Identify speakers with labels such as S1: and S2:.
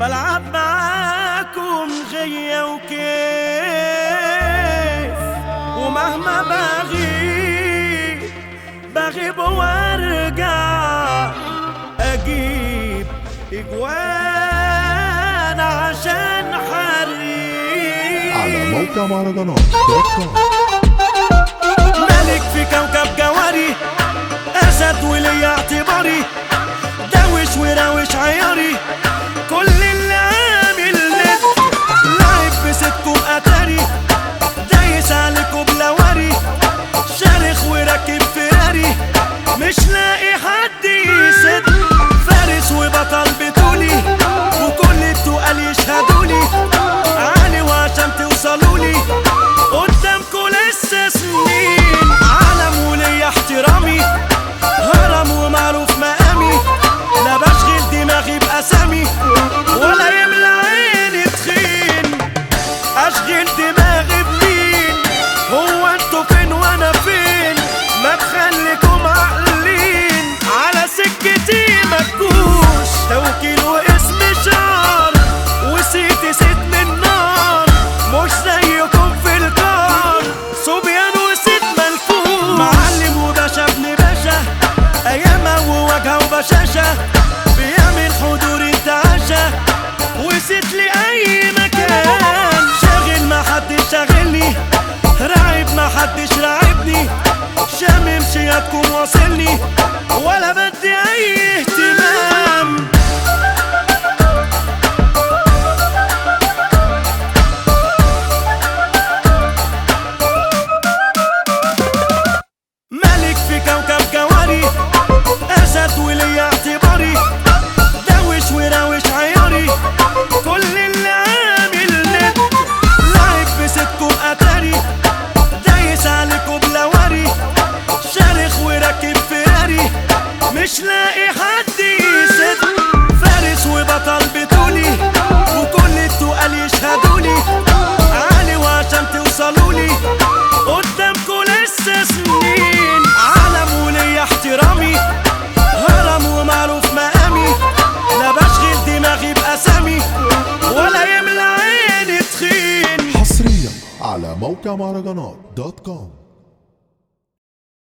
S1: بلعب معاكم غية وكيف. ومهما بغيب بغيب وارجع أجيب إجوان عشان حريق.
S2: على موقع مهرجانات
S1: شاغلني راعب ما حدش راعبني شامم شياتكم واصلني. ولا بدي أي اهتمام. ملك في كوكب جواري اسد ولي اعتباري. دوش وراوش عياري. كل اللي عامل ند لعب بستكم اتاري مش لاقي حد يسد فارس وبطل بطولي وكل التقال يشهدولي عالي وعشان توصلولي قدامكوا لسه سنين عالم وليا احترامي هرم ومعروف مقامي. لا بشغل دماغي بأسامي ولا يملى عيني تخين.
S2: حصريا على موقع مهرجانات دوت كوم.